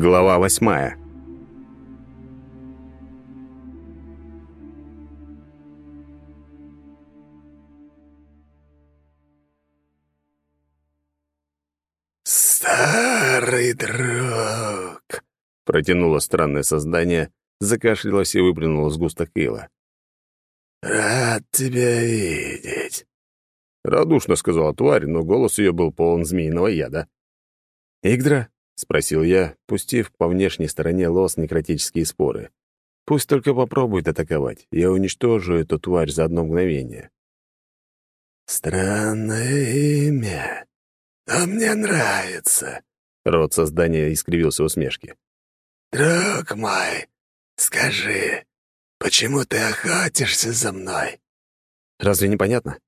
Глава восьмая. «Старый друг!» — протянуло странное создание, закашлялось и выплюнуло сгусток ила. «Рад тебя видеть!» Радушно сказала тварь, но голос ее был полон змеиного яда. «Игдра?» — спросил я, пустив по внешней стороне лос некротические споры. «Пусть только попробует атаковать. Я уничтожу эту тварь за одно мгновение». «Странное имя. Но мне нравится». Рот создания искривился в усмешке. «Друг мой, скажи, почему ты охотишься за мной?» «Разве непонятно?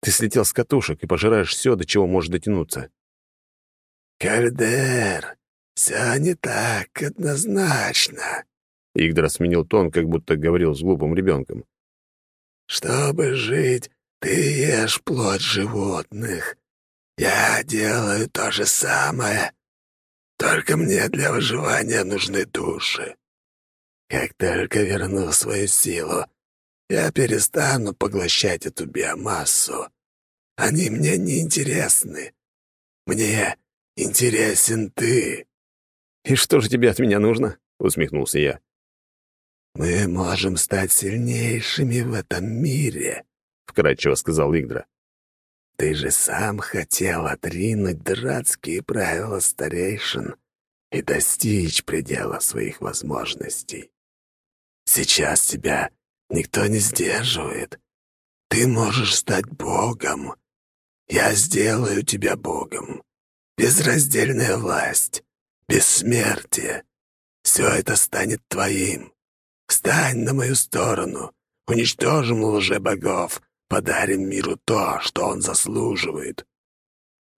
Ты слетел с катушек и пожираешь все, до чего можешь дотянуться». «Кальдер, все не так однозначно». Игдра сменил тон, как будто говорил с глупым ребенком. «Чтобы жить, ты ешь плоть животных. Я делаю то же самое. Только мне для выживания нужны души. Как только верну свою силу, я перестану поглощать эту биомассу. Они мне не интересны. Мне интересен ты. «И что же тебе от меня нужно?» — усмехнулся я. «Мы можем стать сильнейшими в этом мире», — вкратчиво сказал Игдра. «Ты же сам хотел отринуть дурацкие правила старейшин и достичь предела своих возможностей. Сейчас тебя никто не сдерживает. Ты можешь стать богом. Я сделаю тебя богом. Безраздельная власть, бессмертие. Все это станет твоим. Встань на мою сторону, уничтожим лже-богов, подарим миру то, что он заслуживает».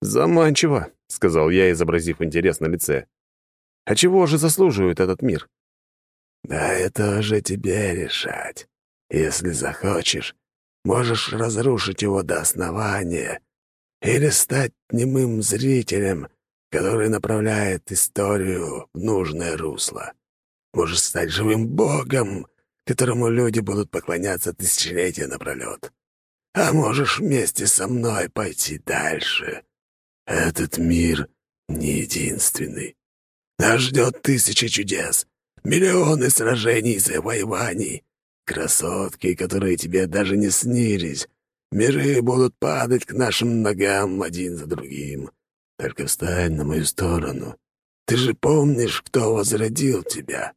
«Заманчиво», — сказал я, изобразив интерес на лице. «А чего же заслуживает этот мир?» «Да это уже тебе решать. Если захочешь, можешь разрушить его до основания или стать немым зрителем, который направляет историю в нужное русло. Можешь стать живым богом, которому люди будут поклоняться тысячелетия напролет. А можешь вместе со мной пойти дальше. Этот мир не единственный. Нас ждет тысячи чудес, миллионы сражений и завоеваний, красотки, которые тебе даже не снились. Миры будут падать к нашим ногам один за другим. Только встань на мою сторону. Ты же помнишь, кто возродил тебя?»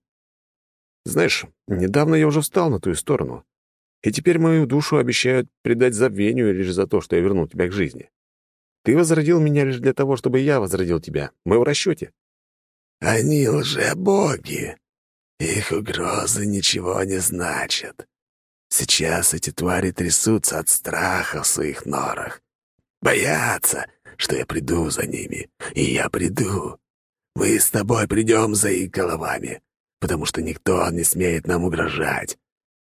Знаешь, недавно я уже встал на ту сторону, и теперь мою душу обещают предать забвению лишь за то, что я вернул тебя к жизни. Ты возродил меня лишь для того, чтобы я возродил тебя. Мы в расчете. Они лже-боги. Их угрозы ничего не значат. Сейчас эти твари трясутся от страха в своих норах. Боятся, что я приду за ними. И я приду. Мы с тобой придем за их головами потому что никто не смеет нам угрожать.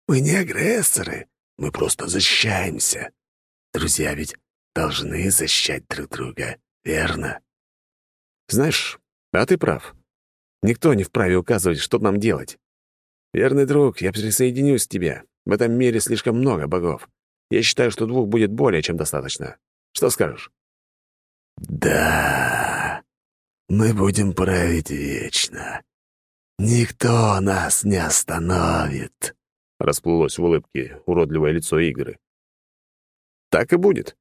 Мы не агрессоры, мы просто защищаемся. Друзья ведь должны защищать друг друга, верно? Знаешь, а ты прав. Никто не вправе указывать, что нам делать. Верный друг, я присоединюсь к тебе. В этом мире слишком много богов. Я считаю, что двух будет более чем достаточно. Что скажешь? Да, мы будем править вечно. «Никто нас не остановит», — расплылось в улыбке уродливое лицо Игры. «Так и будет.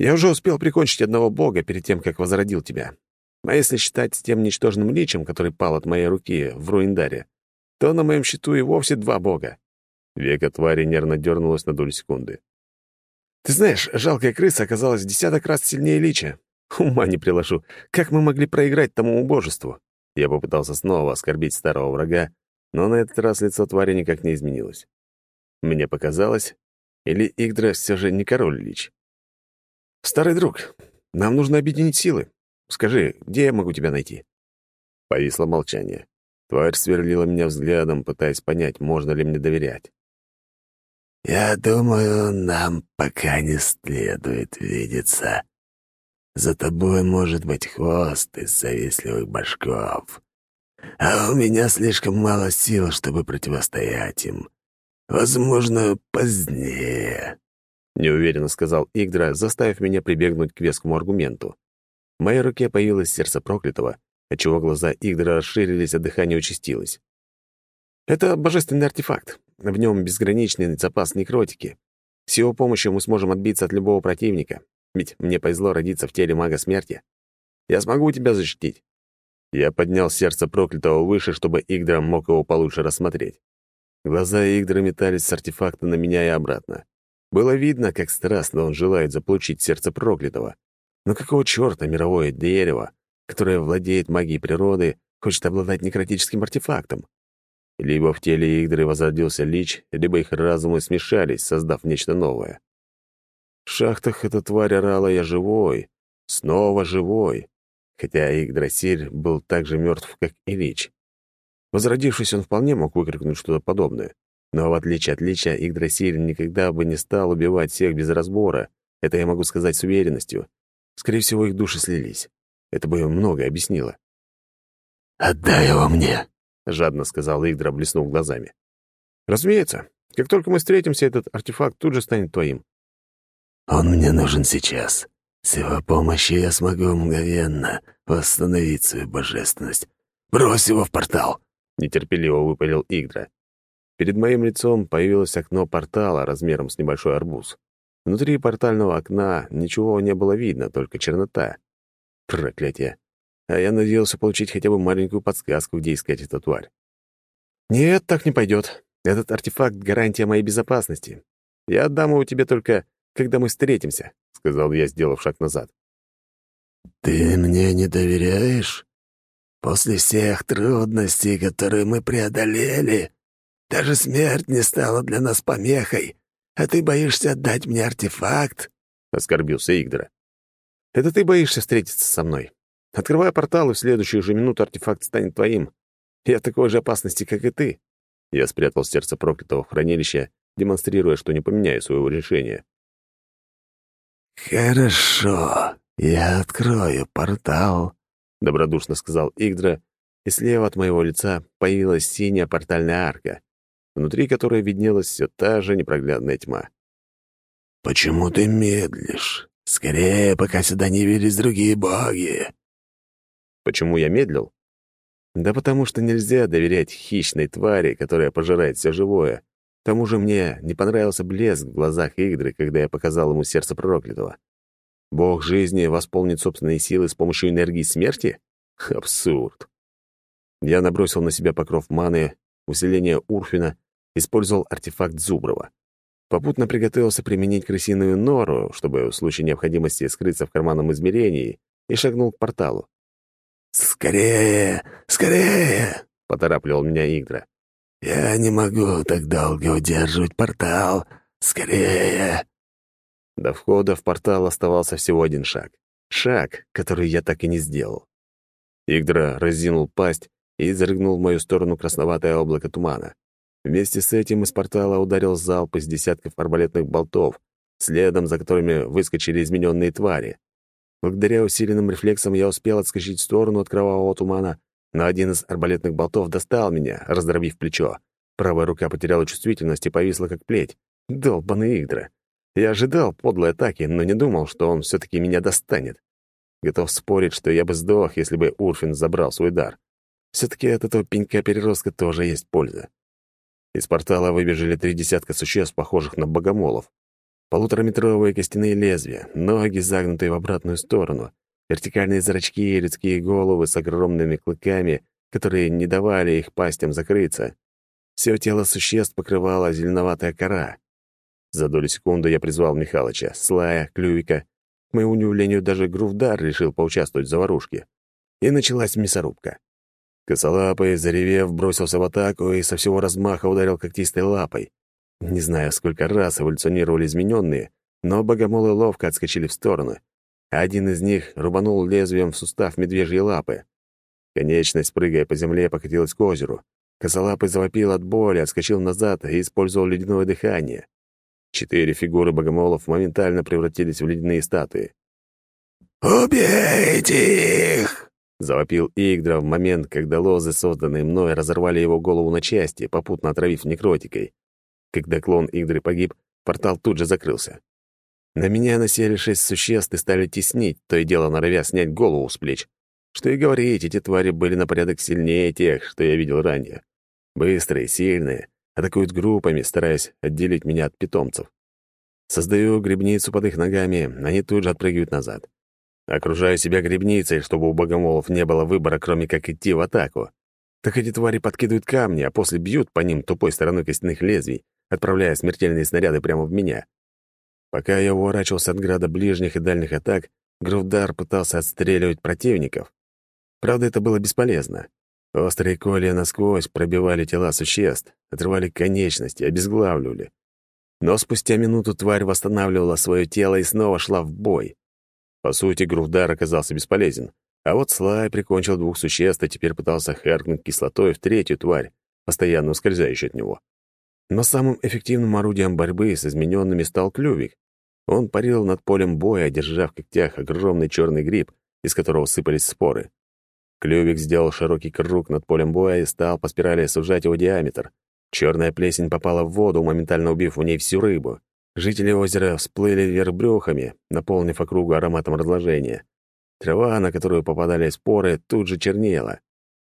Я уже успел прикончить одного бога перед тем, как возродил тебя. А если считать с тем ничтожным личем, который пал от моей руки в Руиндаре, то на моем счету и вовсе два бога». Века твари нервно дернулась на долю секунды. «Ты знаешь, жалкая крыса оказалась десяток раз сильнее лича. Ума не приложу. Как мы могли проиграть тому убожеству?» Я попытался снова оскорбить старого врага, но на этот раз лицо твари никак не изменилось. Мне показалось, или Игдра все же не король Лич. «Старый друг, нам нужно объединить силы. Скажи, где я могу тебя найти?» Повисло молчание. Тварь сверлила меня взглядом, пытаясь понять, можно ли мне доверять. «Я думаю, нам пока не следует видеться», за тобой может быть хвост из завистливых башков. а у меня слишком мало сил, чтобы противостоять им. Возможно, позднее», — неуверенно сказал Игдра, заставив меня прибегнуть к вескому аргументу. В моей руке появилось сердце проклятого, отчего глаза Игдра расширились, а дыхание участилось. «Это божественный артефакт. В нем безграничный запас некротики. С его помощью мы сможем отбиться от любого противника, ведь мне повезло родиться в теле мага смерти. Я смогу тебя защитить». Я поднял сердце проклятого выше, чтобы Игдра мог его получше рассмотреть. Глаза Игдры метались с артефакта на меня и обратно. Было видно, как страстно он желает заполучить сердце проклятого. Но какого черта мировое дерево, которое владеет магией природы, хочет обладать некротическим артефактом? Либо в теле Игдры возродился лич, либо их разумы смешались, создав нечто новое. В шахтах эта тварь орала «Я живой!» Снова живой! Хотя Игдрасиль был так же мертв, как и Лич. Возродившись, он вполне мог выкрикнуть что-то подобное. Но в отличие от Лича, Игдрасиль никогда бы не стал убивать всех без разбора. Это я могу сказать с уверенностью. Скорее всего, их души слились. Это бы многое объяснило. «Отдай его мне!» — жадно сказал Игдра, блеснув глазами. «Разумеется. Как только мы встретимся, этот артефакт тут же станет твоим». «Он мне нужен сейчас. С его помощью я смогу мгновенно восстановить свою божественность. Брось его в портал!» — нетерпеливо выпалил Игдра. Перед моим лицом появилось окно портала размером с небольшой арбуз. Внутри портального окна ничего не было видно, только чернота. Проклятие а я надеялся получить хотя бы маленькую подсказку, где искать эту тварь. «Нет, так не пойдет. Этот артефакт — гарантия моей безопасности. Я отдам его тебе только, когда мы встретимся», — сказал я, сделав шаг назад. «Ты мне не доверяешь? После всех трудностей, которые мы преодолели, даже смерть не стала для нас помехой, а ты боишься отдать мне артефакт?» — оскорбился Игдра. «Это ты боишься встретиться со мной. Открывая портал, и в следующую же минуту артефакт станет твоим. Я в такой же опасности, как и ты. Я спрятал сердце проклятого в хранилище, демонстрируя, что не поменяю своего решения. «Хорошо, я открою портал», — добродушно сказал Игдра, и слева от моего лица появилась синяя портальная арка, внутри которой виднелась все та же непроглядная тьма. «Почему ты медлишь? Скорее, пока сюда не явились другие боги!» Почему я медлил? Да потому что нельзя доверять хищной твари, которая пожирает все живое. К тому же мне не понравился блеск в глазах Игдры, когда я показал ему сердце проклятого. Бог жизни восполнит собственные силы с помощью энергии смерти? Абсурд. Я набросил на себя покров маны, усиление Урфина, использовал артефакт Зуброва. Попутно приготовился применить крысиную нору, чтобы в случае необходимости скрыться в карманном измерении, и шагнул к порталу. «Скорее, скорее!» — поторапливал меня Игдра. «Я не могу так долго удерживать портал. Скорее!» До входа в портал оставался всего один шаг. Шаг, который я так и не сделал. Игдра разинул пасть и изрыгнул в мою сторону красноватое облако тумана. Вместе с этим из портала ударил залп из десятков арбалетных болтов, следом за которыми выскочили измененные твари. Благодаря усиленным рефлексам я успел отскочить в сторону от кровавого тумана, но один из арбалетных болтов достал меня, раздробив плечо. Правая рука потеряла чувствительность и повисла как плеть. Долбаный Игдра. Я ожидал подлой атаки, но не думал, что он все-таки меня достанет. Готов спорить, что я бы сдох, если бы Урфин забрал свой дар. Все-таки от этого пенька-переростка тоже есть польза. Из портала выбежали три десятка существ, похожих на богомолов. Полутораметровые костяные лезвия, ноги загнутые в обратную сторону, вертикальные зрачки и людские головы с огромными клыками, которые не давали их пастям закрыться. Все тело существ покрывала зеленоватая кора. За долю секунды я призвал Михалыча, Слая, Клювика. К моему удивлению, даже Грувдар решил поучаствовать в заварушке. И началась мясорубка. Косолапый, заревев, бросился в атаку и со всего размаха ударил когтистой лапой. Не знаю, сколько раз эволюционировали измененные, но богомолы ловко отскочили в стороны. Один из них рубанул лезвием в сустав медвежьей лапы. Конечность, прыгая по земле, покатилась к озеру. Косолапый завопил от боли, отскочил назад и использовал ледяное дыхание. Четыре фигуры богомолов моментально превратились в ледяные статуи. «Убейте их!» Завопил Игдра в момент, когда лозы, созданные мной, разорвали его голову на части, попутно отравив некротикой. Когда клон Игдры погиб, портал тут же закрылся. На меня насели шесть существ и стали теснить, то и дело норовя снять голову с плеч. Что и говорить, эти твари были на порядок сильнее тех, что я видел ранее. Быстрые, сильные, атакуют группами, стараясь отделить меня от питомцев. Создаю грибницу под их ногами, они тут же отпрыгивают назад. Окружаю себя грибницей, чтобы у богомолов не было выбора, кроме как идти в атаку. Так эти твари подкидывают камни, а после бьют по ним тупой стороной костяных лезвий, отправляя смертельные снаряды прямо в меня. Пока я уворачивался от града ближних и дальних атак, Грувдар пытался отстреливать противников. Правда, это было бесполезно. Острые колья насквозь пробивали тела существ, отрывали конечности, обезглавливали. Но спустя минуту тварь восстанавливала свое тело и снова шла в бой. По сути, Грувдар оказался бесполезен. А вот Слай прикончил двух существ и теперь пытался харкнуть кислотой в третью тварь, постоянно ускользающую от него. Но самым эффективным орудием борьбы с измененными стал Клювик. Он парил над полем боя, держа в когтях огромный черный гриб, из которого сыпались споры. Клювик сделал широкий круг над полем боя и стал по спирали сужать его диаметр. Черная плесень попала в воду, моментально убив в ней всю рыбу. Жители озера всплыли вверх брюхами, наполнив округу ароматом разложения. Трава, на которую попадали споры, тут же чернела.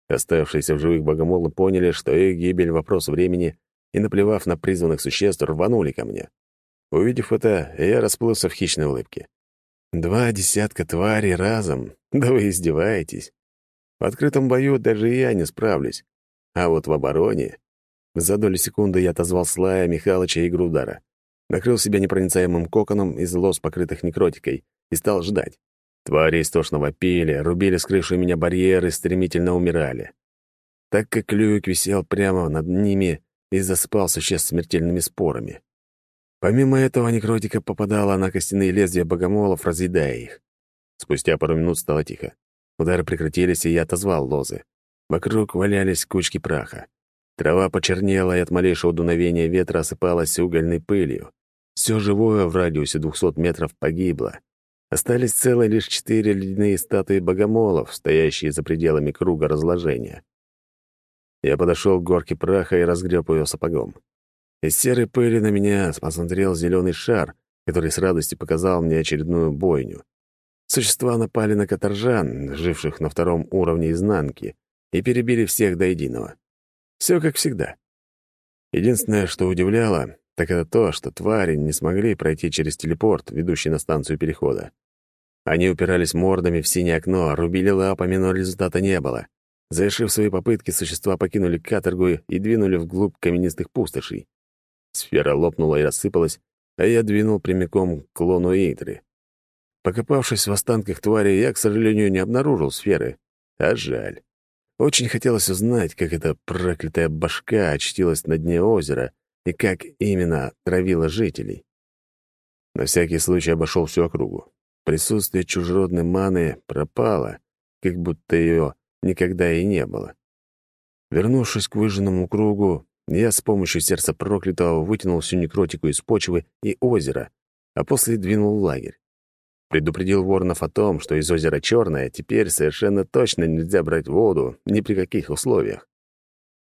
Оставшиеся в живых богомолы поняли, что их гибель — вопрос времени, и, наплевав на призванных существ, рванули ко мне. Увидев это, я расплылся в хищной улыбке. Два десятка тварей разом? Да вы издеваетесь. В открытом бою даже я не справлюсь. А вот в обороне... За долю секунды я отозвал Слая, Михалыча и Грудара накрыл себя непроницаемым коконом из лос, покрытых некротикой, и стал ждать. Твари истошно вопили, рубили с крыши меня барьеры, стремительно умирали. Так как люк висел прямо над ними и засыпал существ смертельными спорами. Помимо этого, некротика попадала на костяные лезвия богомолов, разъедая их. Спустя пару минут стало тихо. Удары прекратились, и я отозвал лозы. Вокруг валялись кучки праха. Трава почернела, и от малейшего дуновения ветра осыпалась угольной пылью. Все живое в радиусе 200 метров погибло. Остались целые лишь четыре ледяные статуи богомолов, стоящие за пределами круга разложения. Я подошел к горке праха и разгреб ее сапогом. Из серой пыли на меня посмотрел зеленый шар, который с радостью показал мне очередную бойню. Существа напали на каторжан, живших на втором уровне изнанки, и перебили всех до единого. Все как всегда. Единственное, что удивляло, так это то, что твари не смогли пройти через телепорт, ведущий на станцию перехода. Они упирались мордами в синее окно, рубили лапами, но результата не было. Завершив свои попытки, существа покинули каторгу и двинули вглубь каменистых пустошей. Сфера лопнула и рассыпалась, а я двинул прямиком к клону Итры. Покопавшись в останках твари, я, к сожалению, не обнаружил сферы. А жаль. Очень хотелось узнать, как эта проклятая башка очтилась на дне озера и как именно травила жителей. На всякий случай обошел всю округу. Присутствие чужеродной маны пропало, как будто ее никогда и не было. Вернувшись к выжженному кругу, я с помощью сердца проклятого вытянул всю некротику из почвы и озера, а после двинул в лагерь. Предупредил воронов о том, что из озера Черное теперь совершенно точно нельзя брать воду ни при каких условиях.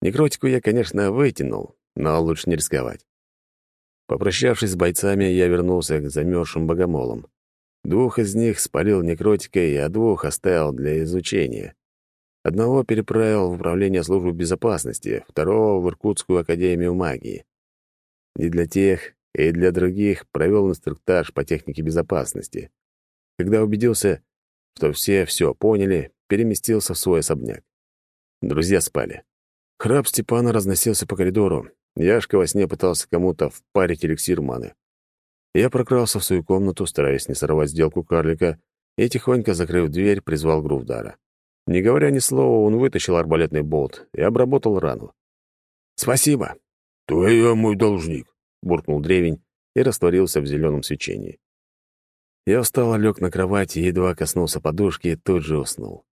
Некротику я, конечно, вытянул, но лучше не рисковать. Попрощавшись с бойцами, я вернулся к замерзшим богомолам. Двух из них спалил некротикой, а двух оставил для изучения. Одного переправил в управление службы безопасности, второго — в Иркутскую академию магии. И для тех, и для других провел инструктаж по технике безопасности. Когда убедился, что все все поняли, переместился в свой особняк. Друзья спали. Храп Степана разносился по коридору, Яшка во сне пытался кому-то впарить эликсир маны. Я прокрался в свою комнату, стараясь не сорвать сделку карлика, и, тихонько закрыв дверь, призвал Грувдара. Не говоря ни слова, он вытащил арбалетный болт и обработал рану. «Спасибо!» «То я мой должник», — буркнул древень и растворился в зеленом свечении. Я устало лег на кровати и едва коснулся подушки и тут же уснул.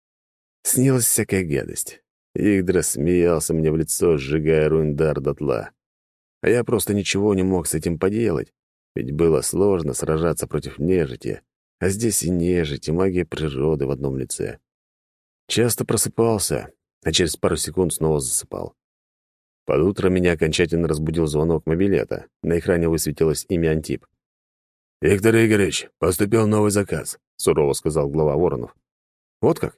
Снилась всякая гадость. Игдра смеялся мне в лицо, сжигая руиндар дотла. А я просто ничего не мог с этим поделать, ведь было сложно сражаться против нежити, а здесь и нежить, и магия природы в одном лице. Часто просыпался, а через пару секунд снова засыпал. Под утро меня окончательно разбудил звонок мобилета. На экране высветилось имя Антип. «Виктор Игоревич, поступил новый заказ», — сурово сказал глава Воронов. «Вот как?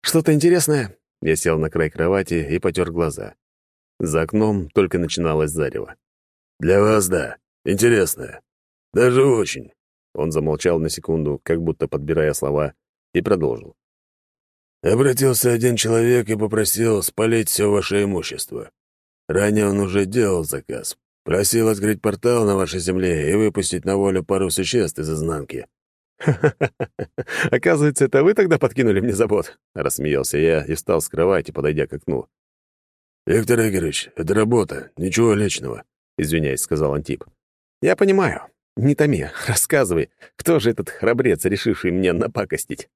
Что-то интересное?» Я сел на край кровати и потер глаза. За окном только начиналось зарево. «Для вас, да. Интересное. Даже очень». Он замолчал на секунду, как будто подбирая слова, и продолжил. Обратился один человек и попросил спалить все ваше имущество. Ранее он уже делал заказ. Просил открыть портал на вашей земле и выпустить на волю пару существ из изнанки. Оказывается, это вы тогда подкинули мне забот?» — рассмеялся я и встал с кровати, подойдя к окну. «Виктор Игоревич, это работа, ничего личного», — извиняюсь, сказал Антип. «Я понимаю. Не томи, рассказывай, кто же этот храбрец, решивший мне напакостить?»